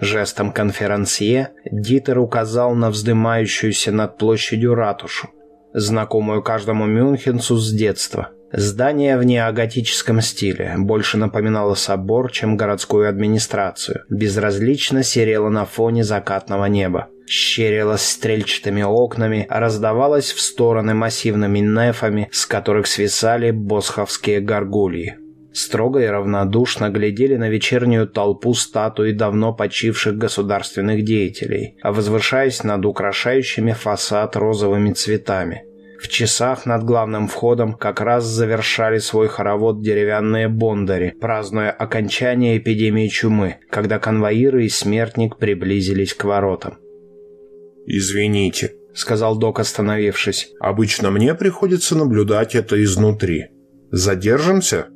Жестом конферансье Дитер указал на вздымающуюся над площадью ратушу, знакомую каждому мюнхенцу с детства. Здание в неоготическом стиле больше напоминало собор, чем городскую администрацию. Безразлично серело на фоне закатного неба. Щерилось стрельчатыми окнами, раздавалось в стороны массивными нефами, с которых свисали босховские горгульи строго и равнодушно глядели на вечернюю толпу статуи давно почивших государственных деятелей, а возвышаясь над украшающими фасад розовыми цветами. В часах над главным входом как раз завершали свой хоровод деревянные бондари, празднуя окончание эпидемии чумы, когда конвоиры и смертник приблизились к воротам. «Извините», — сказал док, остановившись. «Обычно мне приходится наблюдать это изнутри. Задержимся?»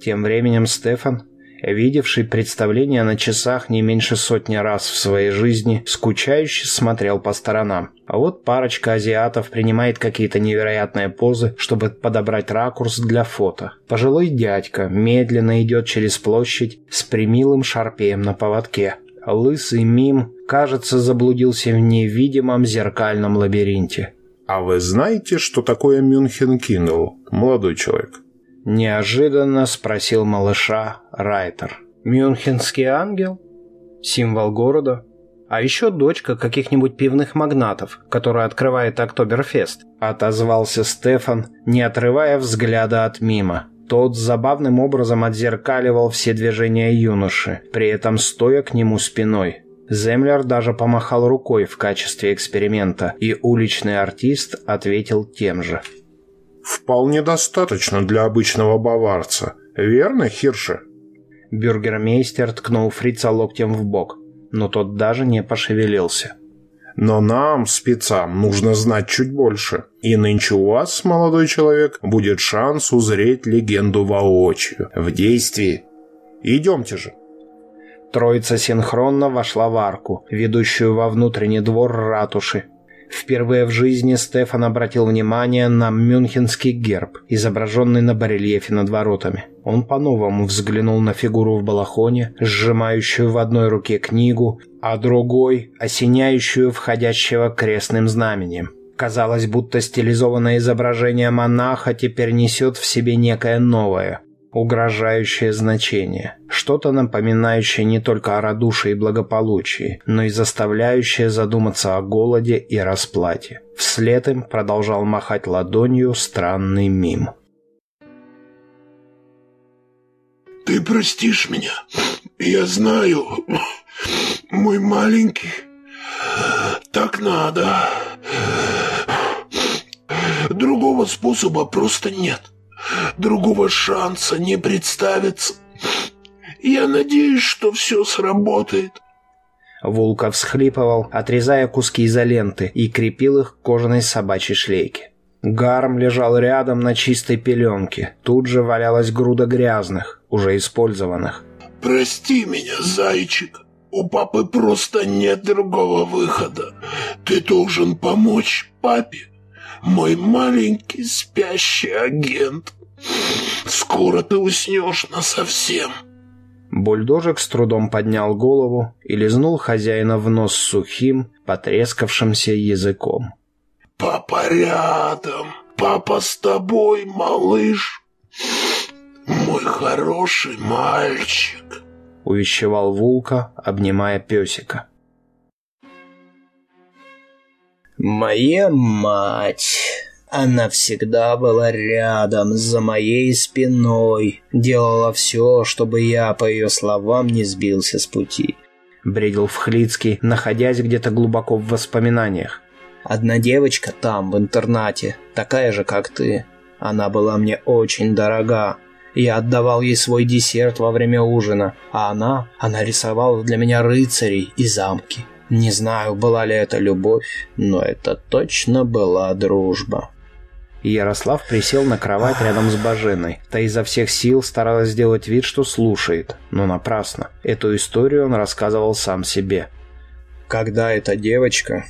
Тем временем Стефан, видевший представление на часах не меньше сотни раз в своей жизни, скучающе смотрел по сторонам. А вот парочка азиатов принимает какие-то невероятные позы, чтобы подобрать ракурс для фото. Пожилой дядька медленно идет через площадь с примилым шарпеем на поводке. Лысый мим, кажется, заблудился в невидимом зеркальном лабиринте. «А вы знаете, что такое Мюнхен Киндл, молодой человек?» Неожиданно спросил малыша Райтер. «Мюнхенский ангел? Символ города?» А еще дочка каких-нибудь пивных магнатов, которая открывает Октоберфест», — отозвался Стефан, не отрывая взгляда от мима. Тот забавным образом отзеркаливал все движения юноши, при этом стоя к нему спиной. Землер даже помахал рукой в качестве эксперимента, и уличный артист ответил тем же. «Вполне достаточно для обычного баварца. Верно, Хирше?» Бюргермейстер ткнул фрица локтем в бок, но тот даже не пошевелился. «Но нам, спецам, нужно знать чуть больше. И нынче у вас, молодой человек, будет шанс узреть легенду воочию, в действии. Идемте же». Троица синхронно вошла в арку, ведущую во внутренний двор ратуши. Впервые в жизни Стефан обратил внимание на мюнхенский герб, изображенный на барельефе над воротами. Он по-новому взглянул на фигуру в балахоне, сжимающую в одной руке книгу, а другой – осеняющую входящего крестным знаменем. Казалось, будто стилизованное изображение монаха теперь несет в себе некое новое, угрожающее значение, что-то напоминающее не только о радушии и благополучии, но и заставляющее задуматься о голоде и расплате. Вслед им продолжал махать ладонью странный мим. «Ты простишь меня? Я знаю, мой маленький, так надо. Другого способа просто нет». Другого шанса не представится. Я надеюсь, что все сработает. Волков всхлипывал, отрезая куски изоленты и крепил их к кожаной собачьей шлейке. Гарм лежал рядом на чистой пеленке. Тут же валялась груда грязных, уже использованных. «Прости меня, зайчик. У папы просто нет другого выхода. Ты должен помочь папе мой маленький спящий агент. Скоро ты уснешь насовсем. Бульдожек с трудом поднял голову и лизнул хозяина в нос сухим, потрескавшимся языком. «Папа рядом! Папа с тобой, малыш! Мой хороший мальчик!» — увещевал Вулка, обнимая песика. Моя мать. Она всегда была рядом, за моей спиной, делала все, чтобы я, по ее словам, не сбился с пути. Бредил Вхлицкий, находясь где-то глубоко в воспоминаниях. Одна девочка там, в интернате, такая же, как ты. Она была мне очень дорога. Я отдавал ей свой десерт во время ужина, а она, она рисовала для меня рыцарей и замки. Не знаю, была ли это любовь, но это точно была дружба. Ярослав присел на кровать рядом с Баженой. Та изо всех сил старалась сделать вид, что слушает, но напрасно. Эту историю он рассказывал сам себе. Когда эта девочка...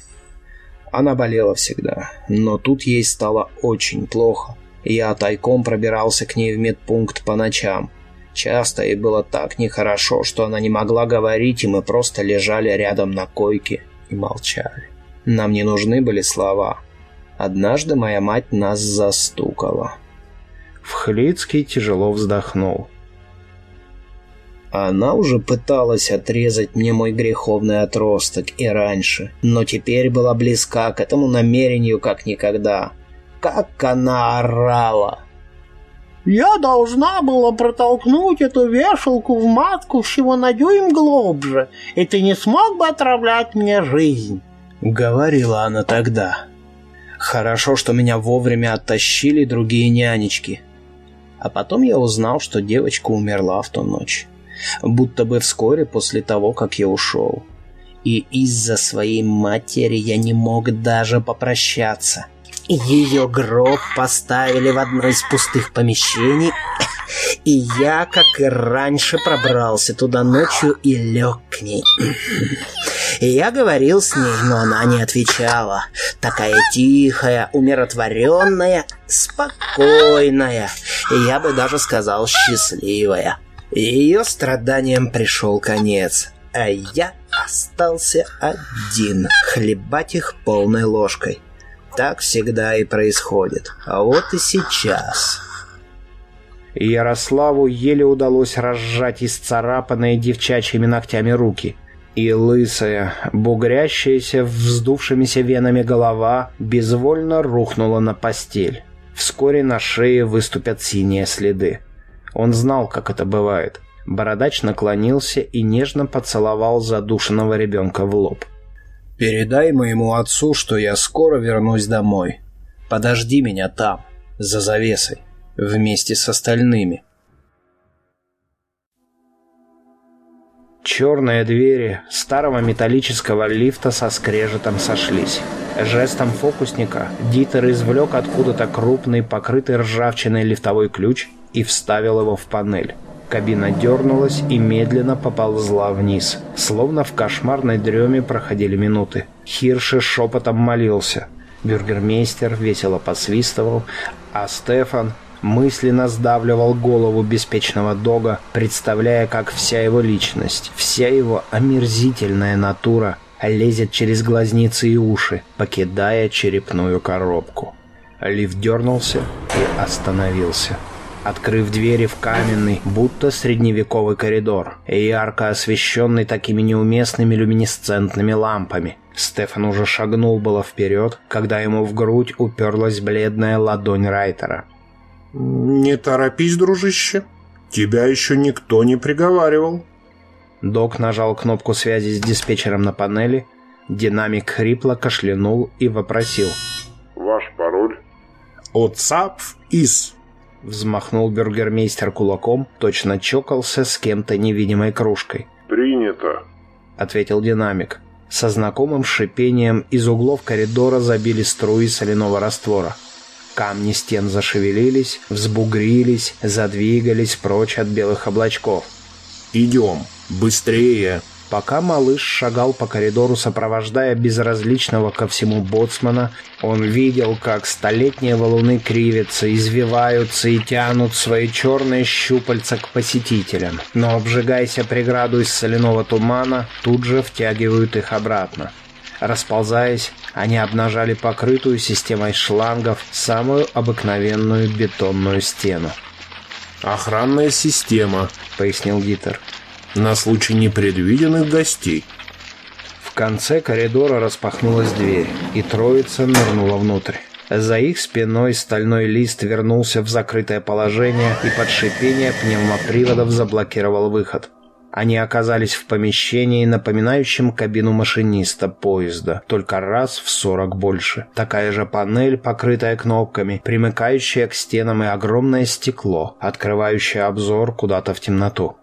Она болела всегда, но тут ей стало очень плохо. Я тайком пробирался к ней в медпункт по ночам. Часто ей было так нехорошо, что она не могла говорить, и мы просто лежали рядом на койке и молчали. Нам не нужны были слова. Однажды моя мать нас застукала. Вхлицкий тяжело вздохнул. Она уже пыталась отрезать мне мой греховный отросток и раньше, но теперь была близка к этому намерению как никогда. Как она орала! Я должна была протолкнуть эту вешалку в матку всего на дюйм глубже, и ты не смог бы отравлять мне жизнь. Говорила она тогда. Хорошо, что меня вовремя оттащили другие нянечки. А потом я узнал, что девочка умерла в ту ночь. Будто бы вскоре после того, как я ушел. И из-за своей матери я не мог даже попрощаться. Ее гроб поставили в одно из пустых помещений, и я, как и раньше, пробрался туда ночью и лег к ней. И я говорил с ней, но она не отвечала. Такая тихая, умиротворенная, спокойная, и я бы даже сказал счастливая. Ее страданиям пришел конец, а я остался один, хлебать их полной ложкой. Так всегда и происходит. А вот и сейчас. Ярославу еле удалось разжать исцарапанные девчачьими ногтями руки. И лысая, бугрящаяся вздувшимися венами голова безвольно рухнула на постель. Вскоре на шее выступят синие следы. Он знал, как это бывает. Бородач наклонился и нежно поцеловал задушенного ребенка в лоб. «Передай моему отцу, что я скоро вернусь домой. Подожди меня там, за завесой, вместе с остальными». Черные двери старого металлического лифта со скрежетом сошлись. Жестом фокусника Дитер извлек откуда-то крупный, покрытый ржавчиной лифтовой ключ и вставил его в панель. Кабина дернулась и медленно поползла вниз. Словно в кошмарной дреме проходили минуты. Хирше шепотом молился. Бюргермейстер весело посвистывал, а Стефан мысленно сдавливал голову беспечного дога, представляя, как вся его личность, вся его омерзительная натура лезет через глазницы и уши, покидая черепную коробку. Лифт дернулся и остановился открыв двери в каменный, будто средневековый коридор, ярко освещенный такими неуместными люминесцентными лампами. Стефан уже шагнул было вперед, когда ему в грудь уперлась бледная ладонь Райтера. «Не торопись, дружище. Тебя еще никто не приговаривал». Док нажал кнопку связи с диспетчером на панели, динамик хрипло кашлянул и вопросил. «Ваш пароль?» «Оцапф из». Взмахнул бюргермейстер кулаком, точно чокался с кем-то невидимой кружкой. «Принято», — ответил динамик. Со знакомым шипением из углов коридора забили струи соляного раствора. Камни стен зашевелились, взбугрились, задвигались прочь от белых облачков. «Идем! Быстрее!» Пока малыш шагал по коридору, сопровождая безразличного ко всему боцмана, он видел, как столетние валуны кривятся, извиваются и тянут свои черные щупальца к посетителям. Но, обжигайся преграду из соляного тумана, тут же втягивают их обратно. Расползаясь, они обнажали покрытую системой шлангов самую обыкновенную бетонную стену. «Охранная система», — пояснил Гиттер на случай непредвиденных гостей. В конце коридора распахнулась дверь, и троица нырнула внутрь. За их спиной стальной лист вернулся в закрытое положение и под шипение пневмоприводов заблокировал выход. Они оказались в помещении, напоминающем кабину машиниста поезда, только раз в сорок больше. Такая же панель, покрытая кнопками, примыкающая к стенам и огромное стекло, открывающее обзор куда-то в темноту.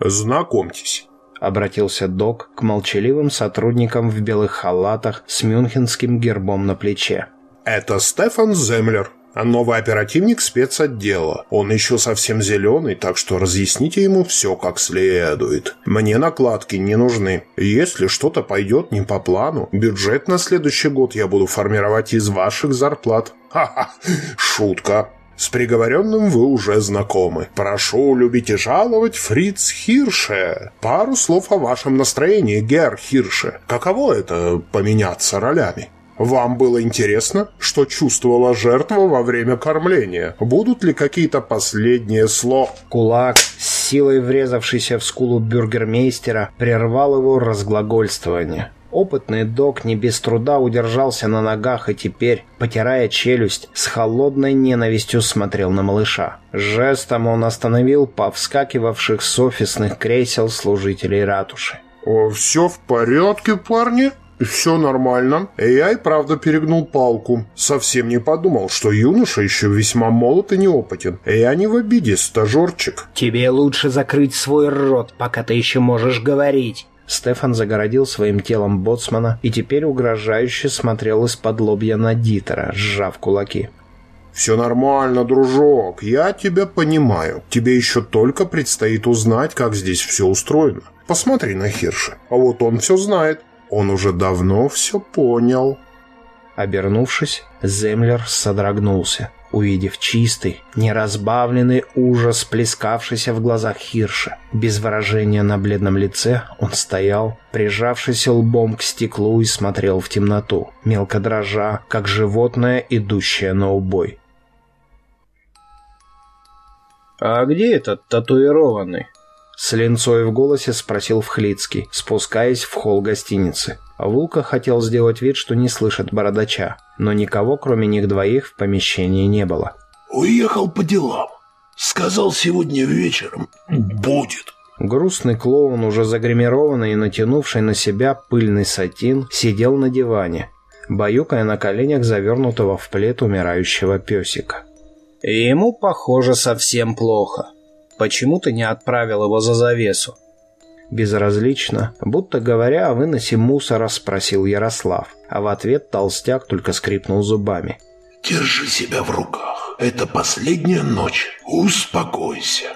«Знакомьтесь», — обратился док к молчаливым сотрудникам в белых халатах с мюнхенским гербом на плече. «Это Стефан Землер, новый оперативник спецотдела. Он еще совсем зеленый, так что разъясните ему все как следует. Мне накладки не нужны. Если что-то пойдет не по плану, бюджет на следующий год я буду формировать из ваших зарплат. Ха-ха, шутка. С приговоренным вы уже знакомы. Прошу любить и жаловать Фриц Хирше. Пару слов о вашем настроении, Гер Хирше. Каково это поменяться ролями? Вам было интересно, что чувствовала жертва во время кормления? Будут ли какие-то последние слова? Кулак, с силой врезавшийся в скулу бюргермейстера, прервал его разглагольствование. Опытный док не без труда удержался на ногах и теперь, потирая челюсть, с холодной ненавистью смотрел на малыша. Жестом он остановил повскакивавших с офисных кресел служителей ратуши. О, «Все в порядке, парни?» «Все нормально. Я и правда перегнул палку. Совсем не подумал, что юноша еще весьма молод и неопытен. Я не в обиде, стажерчик». «Тебе лучше закрыть свой рот, пока ты еще можешь говорить». Стефан загородил своим телом боцмана и теперь угрожающе смотрел из-под лобья на Дитера, сжав кулаки. «Все нормально, дружок, я тебя понимаю. Тебе еще только предстоит узнать, как здесь все устроено. Посмотри на Хирша. А вот он все знает. Он уже давно все понял». Обернувшись, Землер содрогнулся увидев чистый, неразбавленный ужас, плескавшийся в глазах Хирша. Без выражения на бледном лице он стоял, прижавшись лбом к стеклу и смотрел в темноту, мелко дрожа, как животное, идущее на убой. «А где этот татуированный?» С линцой в голосе спросил Вхлицкий, спускаясь в холл гостиницы. Вулка хотел сделать вид, что не слышит бородача, но никого, кроме них двоих, в помещении не было. «Уехал по делам. Сказал сегодня вечером. Будет». Грустный клоун, уже загримированный и натянувший на себя пыльный сатин, сидел на диване, баюкая на коленях завернутого в плед умирающего песика. ему, похоже, совсем плохо. Почему ты не отправил его за завесу? Безразлично, будто говоря о выносе мусора, спросил Ярослав, а в ответ толстяк только скрипнул зубами. «Держи себя в руках. Это последняя ночь. Успокойся.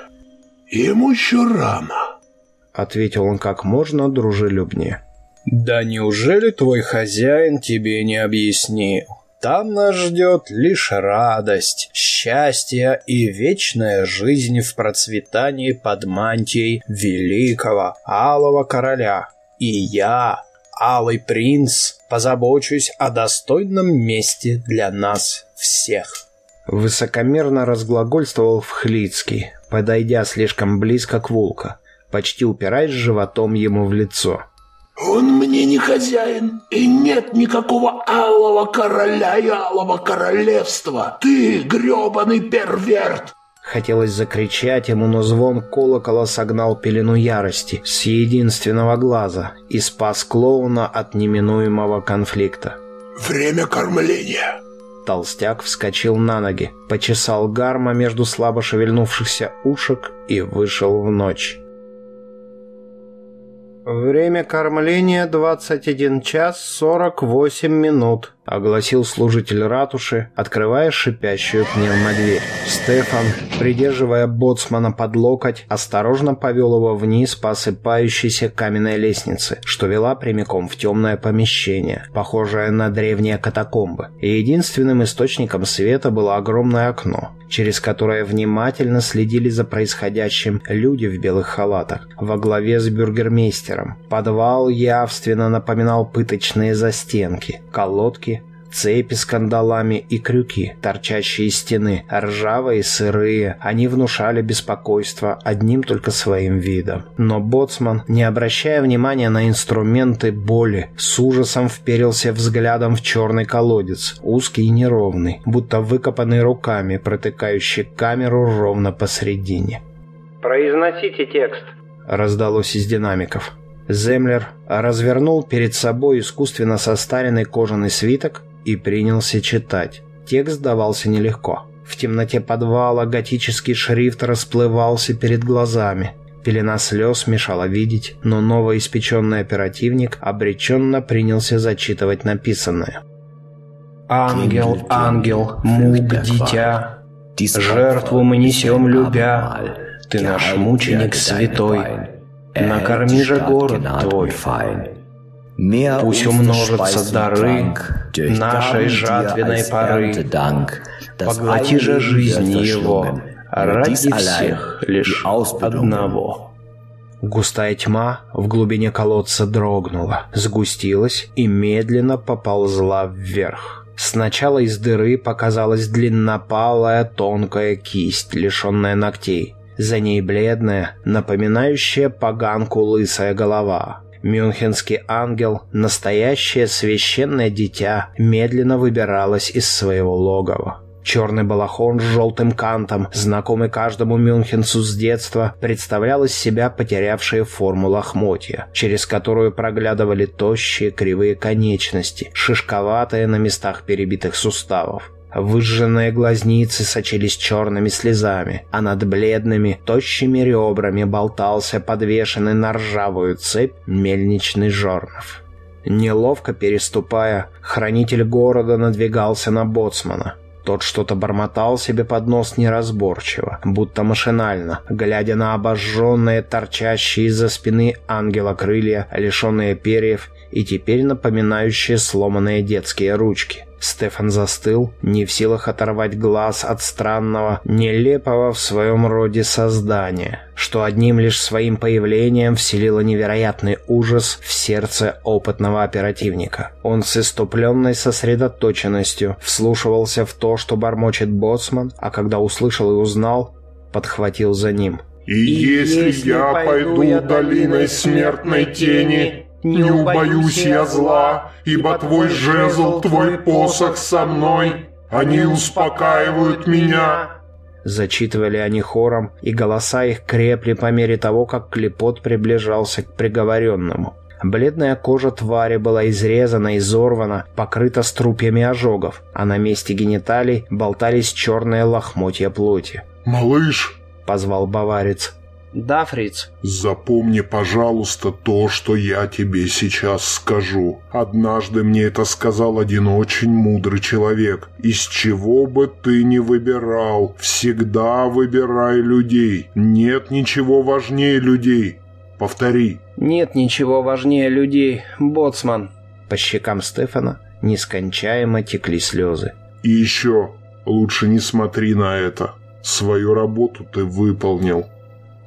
Ему еще рано», — ответил он как можно дружелюбнее. «Да неужели твой хозяин тебе не объяснил? Там нас ждет лишь радость, счастье и вечная жизнь в процветании под мантией великого алого короля. И я, алый принц, позабочусь о достойном месте для нас всех». Высокомерно разглагольствовал Вхлицкий, подойдя слишком близко к Вулка, почти упираясь животом ему в лицо. Он мне не хозяин, и нет никакого алого короля и алого королевства. Ты грёбаный перверт!» Хотелось закричать ему, но звон колокола согнал пелену ярости с единственного глаза и спас клоуна от неминуемого конфликта. «Время кормления!» Толстяк вскочил на ноги, почесал гарма между слабо шевельнувшихся ушек и вышел в ночь. «Время кормления 21 час 48 минут», — огласил служитель ратуши, открывая шипящую пневмодверь. Стефан, придерживая боцмана под локоть, осторожно повел его вниз по осыпающейся каменной лестнице, что вела прямиком в темное помещение, похожее на древние катакомбы. И единственным источником света было огромное окно, через которое внимательно следили за происходящим люди в белых халатах, во главе с бюргермейстером. Подвал явственно напоминал пыточные застенки, колодки, цепи с кандалами и крюки, торчащие из стены, ржавые, сырые, они внушали беспокойство одним только своим видом. Но боцман, не обращая внимания на инструменты боли, с ужасом вперился взглядом в черный колодец, узкий и неровный, будто выкопанный руками, протыкающий камеру ровно посредине. «Произносите текст», — раздалось из динамиков. Землер развернул перед собой искусственно состаренный кожаный свиток и принялся читать. Текст давался нелегко. В темноте подвала готический шрифт расплывался перед глазами. Пелена слез мешала видеть, но новоиспеченный оперативник обреченно принялся зачитывать написанное. «Ангел, ангел, мук, дитя, жертву мы несем любя, ты наш мученик святой, накорми же город твой, Пусть умножатся дары нашей жатвенной поры. Поглоти же жизни его ради всех лишь одного. Густая тьма в глубине колодца дрогнула, сгустилась и медленно поползла вверх. Сначала из дыры показалась длиннопалая тонкая кисть, лишенная ногтей. За ней бледная, напоминающая поганку лысая голова. Мюнхенский ангел, настоящее священное дитя, медленно выбиралась из своего логова. Черный балахон с желтым кантом, знакомый каждому мюнхенцу с детства, представлял из себя потерявшие форму лохмотья, через которую проглядывали тощие кривые конечности, шишковатые на местах перебитых суставов. Выжженные глазницы сочились черными слезами, а над бледными, тощими ребрами болтался подвешенный на ржавую цепь мельничный жорнов. Неловко переступая, хранитель города надвигался на боцмана. Тот что-то бормотал себе под нос неразборчиво, будто машинально, глядя на обожженные, торчащие из-за спины ангела крылья, лишенные перьев и теперь напоминающие сломанные детские ручки. Стефан застыл, не в силах оторвать глаз от странного, нелепого в своем роде создания, что одним лишь своим появлением вселило невероятный ужас в сердце опытного оперативника. Он с иступленной сосредоточенностью вслушивался в то, что бормочет боцман, а когда услышал и узнал, подхватил за ним. И, если, я пойду долиной смертной тени, не убоюсь я зла, ибо твой жезл, твой посох со мной, они успокаивают меня». Зачитывали они хором, и голоса их крепли по мере того, как клепот приближался к приговоренному. Бледная кожа твари была изрезана, изорвана, покрыта струпьями ожогов, а на месте гениталий болтались черные лохмотья плоти. «Малыш!» — позвал баварец. «Да, фриц». «Запомни, пожалуйста, то, что я тебе сейчас скажу. Однажды мне это сказал один очень мудрый человек. Из чего бы ты ни выбирал, всегда выбирай людей. Нет ничего важнее людей. Повтори». «Нет ничего важнее людей, боцман». По щекам Стефана нескончаемо текли слезы. «И еще, лучше не смотри на это. Свою работу ты выполнил».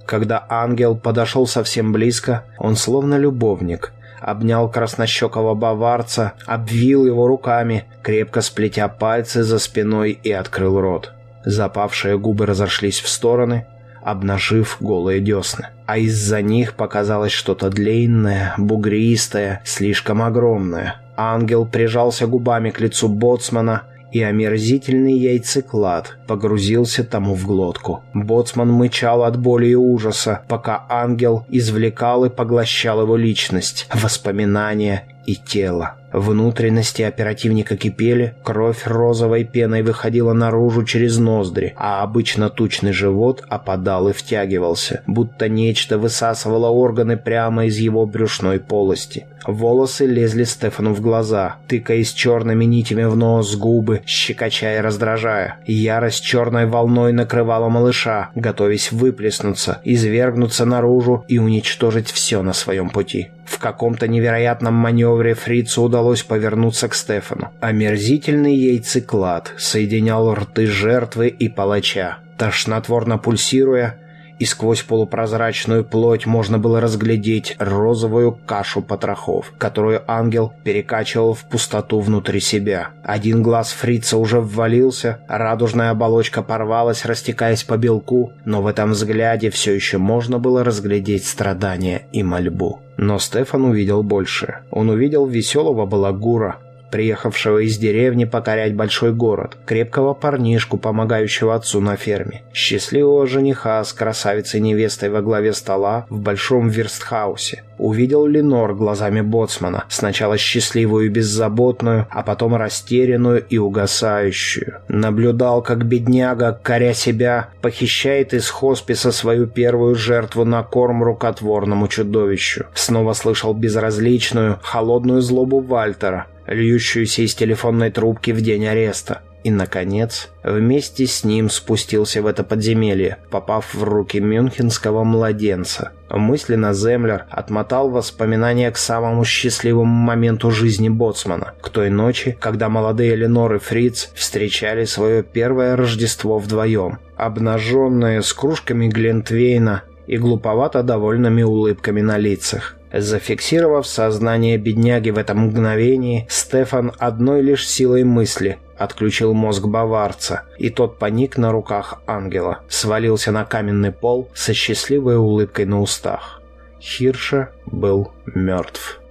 Когда ангел подошел совсем близко, он словно любовник, обнял краснощекого баварца, обвил его руками, крепко сплетя пальцы за спиной и открыл рот. Запавшие губы разошлись в стороны, обнажив голые десны. А из-за них показалось что-то длинное, бугристое, слишком огромное. Ангел прижался губами к лицу боцмана и омерзительный яйцеклад погрузился тому в глотку. Боцман мычал от боли и ужаса, пока ангел извлекал и поглощал его личность, воспоминания и тело. Внутренности оперативника кипели, кровь розовой пеной выходила наружу через ноздри, а обычно тучный живот опадал и втягивался, будто нечто высасывало органы прямо из его брюшной полости. Волосы лезли Стефану в глаза, тыкаясь черными нитями в нос, губы, щекоча и раздражая. Ярость черной волной накрывала малыша, готовясь выплеснуться, извергнуться наружу и уничтожить все на своем пути. В каком-то невероятном маневре фрицу удалось повернуться к Стефану. Омерзительный яйцеклад соединял рты жертвы и палача. Тошнотворно пульсируя, и сквозь полупрозрачную плоть можно было разглядеть розовую кашу потрохов, которую ангел перекачивал в пустоту внутри себя. Один глаз фрица уже ввалился, радужная оболочка порвалась, растекаясь по белку, но в этом взгляде все еще можно было разглядеть страдания и мольбу. Но Стефан увидел больше. Он увидел веселого балагура, приехавшего из деревни покорять большой город, крепкого парнишку, помогающего отцу на ферме, счастливого жениха с красавицей-невестой во главе стола в большом верстхаусе. Увидел Ленор глазами боцмана, сначала счастливую и беззаботную, а потом растерянную и угасающую. Наблюдал, как бедняга, коря себя, похищает из хосписа свою первую жертву на корм рукотворному чудовищу. Снова слышал безразличную, холодную злобу Вальтера, льющуюся из телефонной трубки в день ареста. И, наконец, вместе с ним спустился в это подземелье, попав в руки мюнхенского младенца. Мысленно Землер отмотал воспоминания к самому счастливому моменту жизни Боцмана, к той ночи, когда молодые Ленор и Фриц встречали свое первое Рождество вдвоем, обнаженные с кружками Глентвейна и глуповато довольными улыбками на лицах. Зафиксировав сознание бедняги в этом мгновении, Стефан одной лишь силой мысли отключил мозг баварца, и тот паник на руках ангела, свалился на каменный пол со счастливой улыбкой на устах. Хирша был мертв.